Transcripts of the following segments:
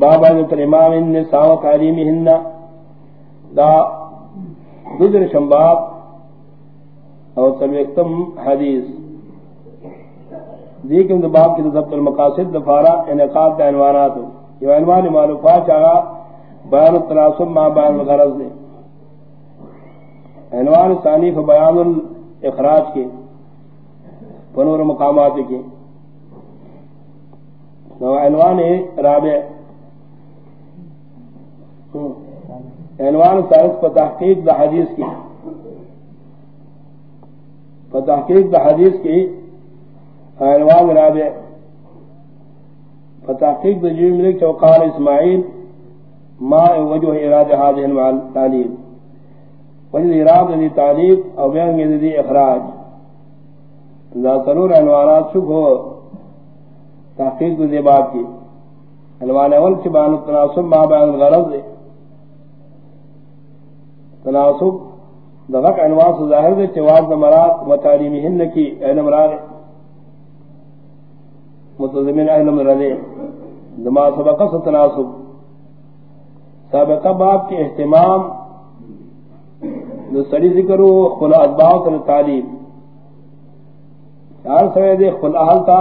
بابا ذکر امام النساء و تعلیمهن دا گزر شمباب اور سلوکتم حدیث۔ دیکھیں دا باب کی ضبط المقاصد دفارہ انعقاد دا عنوانات یہ عنوان معلومات چاہا بیان التناسب ما بیان الغرض دے عنوان ثانی بیان الاخراج کے۔ پنور مقامات کے۔ عنوان رابع۔ عنوان ثالث پر تحقیق دا حدیث کی پر تحقیق دا حدیث کی عنوان رابع پر تحقیق دا جیو ملک چوقان اسماعیل، ما وجہ اراد حاضر تعلیم وجہ اراد دی تعلیم او بیان دی اخراج۔ دا سرور عنوانات شک ہو تحقیق دی بات کی عنوان اول چبان التناسب ما بیان الغرض دے تناسب. دغک عنوان سے ظاہر دے چواب نمرات و تعلیمہن کی اہل مراد متضمن اہل مراد دما سبقہ سے تناسب. سابقہ باب کے اہتمام جو سڑی ذکر ہو خلا ادباؤ کر تعلیم. چار سوے دے خلا حل تھا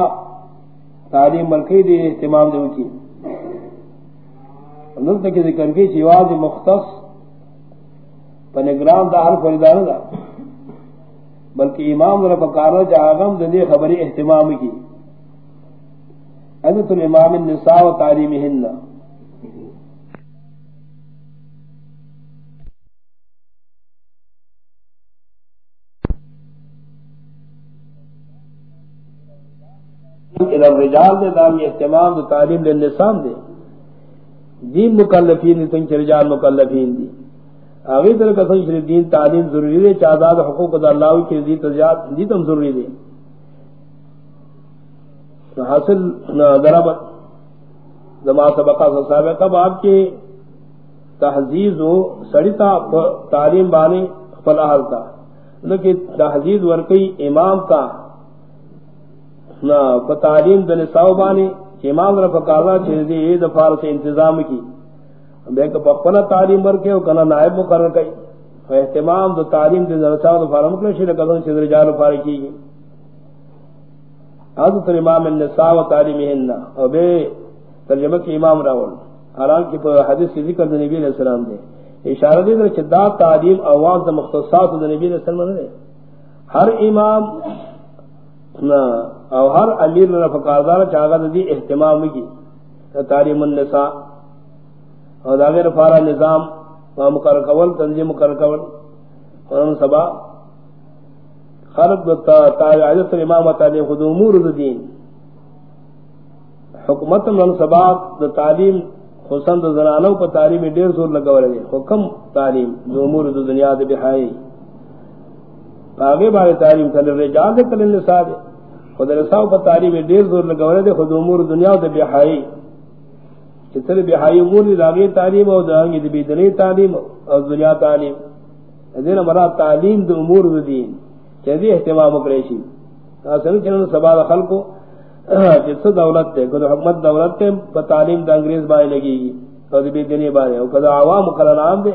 تعلیم ملکی دے اہتمام دے کی نلتا کی ذکر کی چیواز مختص پنگرام دا حل فریدان دا. بلکہ امام رفا کارا جا آغم دے خبری احتمام کی. حضرت الامام النساء و تعلیمہن. الرجال دے دام یہ احتمام دو تعلیم للنسان دے. دین مکلفین دی تنچ رجال مکلفین دی. آگے در قسم شریف دین تعلیم ضروری دے چاہداد حقوق دا اللہ کی دی تزیاد دی تم ضروری دے۔ حاصل دربت زما سبقہ سابقہ آپ کے تحزیز و سڑیتا تعلیم بانے فلاحل تا۔ لیکن تحزیز ورکی امام کا نہ تعلیم دن ساو بانے، امام رفا کالا چیز دی سے انتظام کی۔ بے کہ پپنا تعلیم ورکے او کنا نائب مقرر کئی۔ اہتمام دو تعلیم دے درساو دو فارم کلے شیر قدم چیز رجال فار کی۔ گی حضرت امام النساء و تعلیمہن او بے ترجمہ کی امام راول۔ حالان کی حدیث کی ذکر دے نبی علیہ السلام دے۔ اشارہ دے در چدا تعلیم اوان دا مختصات دے نبی علیہ السلام دے۔ ہر امام او ہر امیر نے فقاردار چاہا دی اہتمام کی۔ تعلیم النساء۔ اور داغیر فارا نظام مقرر قول تنظیم مقرر قول اور سبا۔ خلق عجت امام تعلیم خود امور دین۔ حکومت من سبا تعلیم حسن زنانوں پر تعلیم ڈیڑھ سور لگا رہے حکم تعلیم جو امور دنیا دے بہائی۔ آگے بارے تعلیم کر رجال دے کل النساء دے۔ خود رساو پر تعلیم دیر زور لگا رہے خود امور دنیا دے بہائی۔ چتر بہائی امور دی لاغی تعلیم او دانگی دی بیدنی تعلیم او دنیا تعلیم. دین مراد تعلیم دے امور دے دین. چیزی احتمام اکریشی آسانی چنن سبا دا خلقو جس دولت تے کدو حکمت دولت تے پا تعلیم دا انگریز بائی لگی گی او دی بیدنی بائی او کدو عوام قرنام دے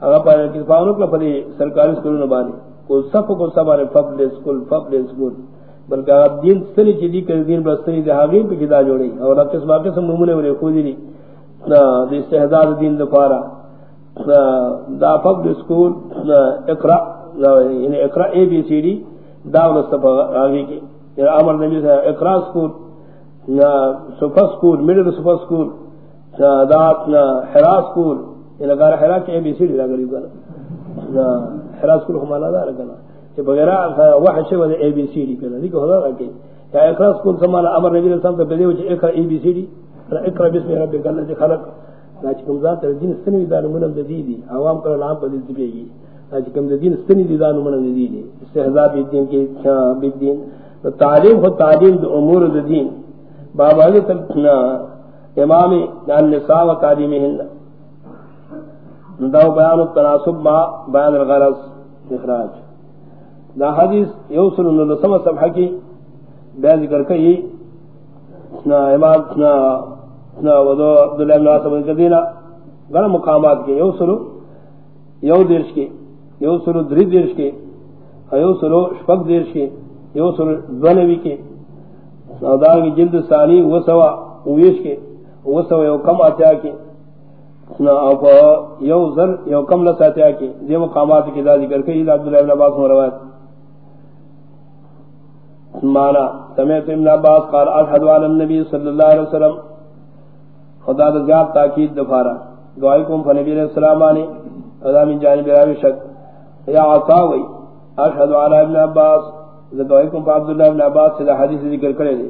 اگر پا انتفاعنو کلا پا دی سرکاری سکولوں بائی کو سب کو سب پبلک سکول پبلک سکول بلکہ دین سنی چیزی کر دین برستنی دے حاغین پہ کدا جوڑی اور اب قسم قسم نمونے ورے خودی لی دی استحضاد دین دفارا دا پبلک سکول اقرا یعنی اقرا اے بی سی ڈی دا ولستفا آگی کی یعنی عمر نبی سے Iqra school super school middle super school دا حرا سکول یعنی گارا حرا کے اے بی سی ڈی دا گریب گانا حرا سکول ہمانا دا رکھنا کہ بغیرہ وحش و اے بی سی ڈی کنا دیکھو خدا رکھے یا اقرا سکول سمانا امر نبی علیہ السلام تو بدے وچ اقرا اے بی سی ڈی اقرا بسم ربک الذی خلق. لاچ کم ذات دین سنی دان منم دی دی عوام پر نام پر دی بیگی لاچ کم دین سنی دی دان منم دی دی استہزاء بی دین کے بی دین تو تعلیم ہو تعلیم دو امور دین بابا نے تلنا امام النساء و تعلیمہن دو بیان التناسب ما بیان الغرض. اخراج دا حدیث یوصل ان صفحہ کی بیان ذکر کئی نا امام نا ودو عبداللہ بن عاصم کدینا گن مقامات کے، یو سلو یو دیرش کے، یو سلو دری دیرش کے یو سلو شپک دیرش کے، یو سلو دونوی کے۔ سودار کی جلد ثانی وہ سوا اویش کے وہ سوا یو کم آتیا کے۔ یو ذر یو کم لس آتیا کے۔ یہ مقامات کی دا ذکر کے عبداللہ بن عباس روایت۔ مانا، سمیت ابن عباس قال اشهد على صلی اللہ علیہ وسلم خدا دا زیاد تاکید دفارا دعائی کم فنبی علیہ السلام آنے خدا من جانب راوی شک. یا عطاوی اشهد على ابن عباس. دعائی کم فا عبداللہ ابن عباس سے حدیث ذکر کرے دے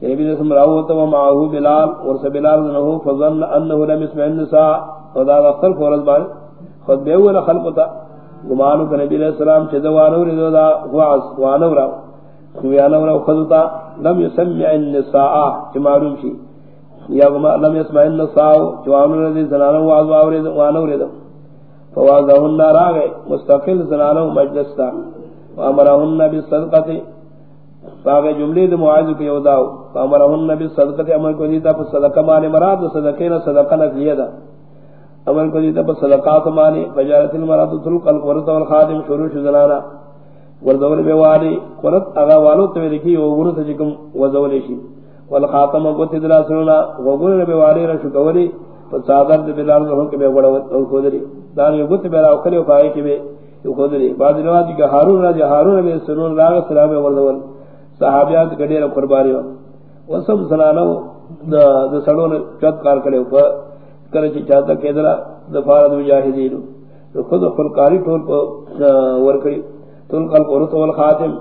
کہ نبی علیہ السلام راوتا ومعاہو بلال. ورس بلال انہو فظن انہو لم اسمع النساء. خدا دا خلق ورز بان خود بیول خلقتا گمانو کہ نبی علیہ السلام چھے دوانو ردو دا وانو راو. ویانا ورا خذتا لم يسمع النساء. معلوم شي یا لم يسمع النساء جوان الذي زنانه واز اورید وانا اورید فواذهن راغ مستقل زنانه مجلس تا. امرهن بالصدقه فاغ جملے دے معاذ کو یوداو امرهن بالصدقه امر کو دیتا پر صدقہ مانے مراد صدقہ نہ صدقہ نہ کیا دا امر کو دیتا پر صدقات مانے فجارت المراد تلق القرط والخادم شروع زنانہ ورزول بے والی، قرط اغا والو تو لکھی او گنو تجکم وزول شی والخاتم قوت دلا سننا وگنو بے والی رشو کولی فسادر دے بلال رہن کے بے وڑا او خودری. دانی قوت بے راو کلی پائے کی بے او خودری. بعض روایت جی کہ ہارون راج ہارون بے سنون راغ سلام ورزول صحابیات گڈیر قربانی و سب سنانو، د سڑون چت کار کرے اوپر کرے چاہتا کہ دلا دفارد مجاہدین خود خلقاری ٹول کو ورکڑی. تل قلب ورث والخاتم.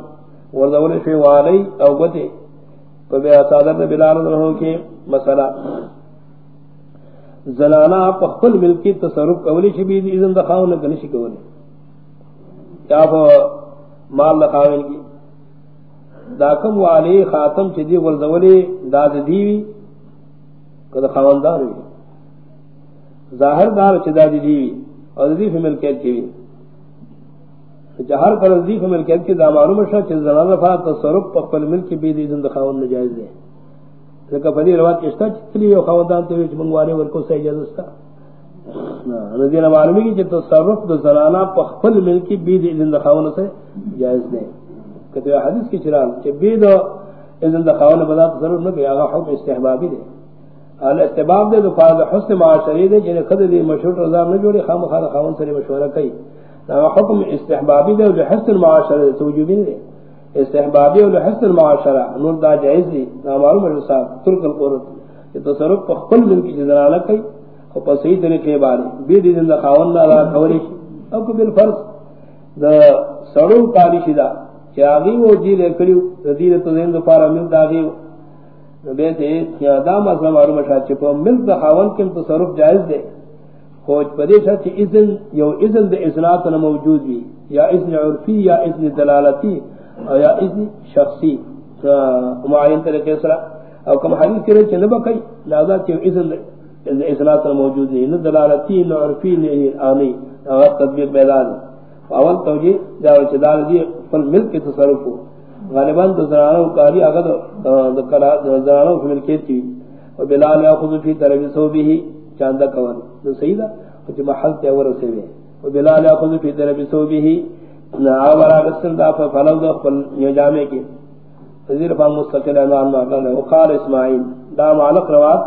ورذول شی والی او گتی تو بے بیا صادر بلال رہو کے مسئلہ۔ زنانا پخل ملکی تصرف کولی شی بھی اذن دخاون نہ کنی کولی۔ کیا وہ مال لخاون کی۔ داکم والی خاتم چ دی ورذول داد دیوی کدا خواندار وی۔ ظاہر دار چ داد دیوی اور دی فمل کی جہر کر نزدیک ملکیت کی دامانو مشا چیز زنان رفا تصرف پا قبل ملک بید ایزن دا خواہن نجائز دے۔ لکہ فدی روات کشتا چتلی یو خواہدان تیوی چی منگوانے ورکو سا اجازستا نزدین ہاں، معلومی کی چی تصرف دا زنانا پا قبل ملک بید ایزن دا خواہن سے جائز دے۔ کتو حدیث کی چران چی بید ایزن دا خواہن بدا تصرف نکی آغا حکم استحبابی دے۔ اہل استحباب دے دو فارد حسن معاشری دے، جنہیں خد دی مشہور رضا نجوڑی خام خواہ خواہن سری مشورہ کئی۔ حکم استحبابی دے و حسن معاشرہ توجوبی دے۔ استحبابی و حسن معاشرہ، نور دا جائز دی نامارو مجلسا ترک القرد کہ تصرف پا خپل من کی جزرانہ کئی و پا صحیح طریقے بارے۔ بید دن دا خاون دا دا کولی او کو بالفرض، دا سڑو کالی شی دا آگی وہ جی لے کریو، دا دیر تو دین دا پارا مل دا آگی بیتے دا مسئلہ معلوم شاہ چی پا مل دا خاون کم تصرف جائز دے۔ کوچ پدیشا چی اذن، یو اذن دے اذنات نہ موجود بھی یا اذن عرفی، یا اذن دلالتی، یا اذن شخصی. معین طریقے سرا، او کم حدیث کرے چی نبا کئی لازا چی اذن دے اذنات نہ موجود بھی نہ دلالتی، نہ عرفی، نہ آنی نہ تطبیق بیدان اول توجی جاو چی دار دی فل ملک کے تصرف کو غالبان دو زنانوں کاری اگر دو زنانوں کی ملکیت کی و بلال یا خضو فی طرف سو بھی چاندہ کون. تو صحیح دا کچھ محل تے اور سے وی و بلال اخذ فی درب صوبه نا ورا بسن دا فلو دا فل یہ جامع کی۔ تذیر فا مستقل عنوان ما قال وقال اسماعیل، دا معلق روات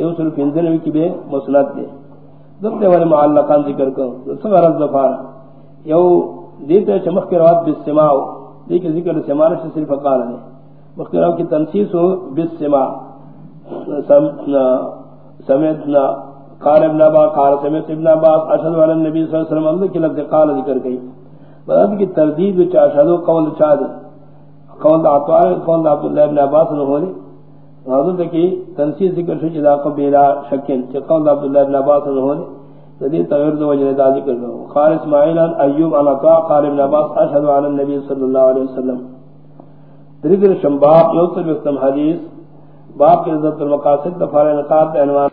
یوسل پنزن کی بے مسند دے۔ دبتے والے معلقان ذکر کو سب سغر الظفار یو دیتے چمخ کے روات بالسماع، دیکھ ذکر سماع سے صرف قال نے مخکرہ کی تنسیس ہو بالسماع۔ سمعتنا قال ابن ابا قال سمعت ابن ابا اشهد ان النبي صلى الله عليه وسلم کہ لفظ قال ذکر گئی بعد کی تردید وچ اشهد قول چاد قول عطاء قول عبد الله ابن عباس نے ہونے حضرت کی تنسیح ذکر شو جدا کو بلا شکن کہ قول عبد الله ابن عباس نے ہونے ذی تغیر دو وجہ دا ذکر کرو. قال اسماعیل ان ایوب عن عطاء قال ابن عباس اشهد ان النبي صلى الله عليه وسلم. درجہ شمباب یوسف استم حدیث باب کے عزت المقاصد دفار نقاط عنوان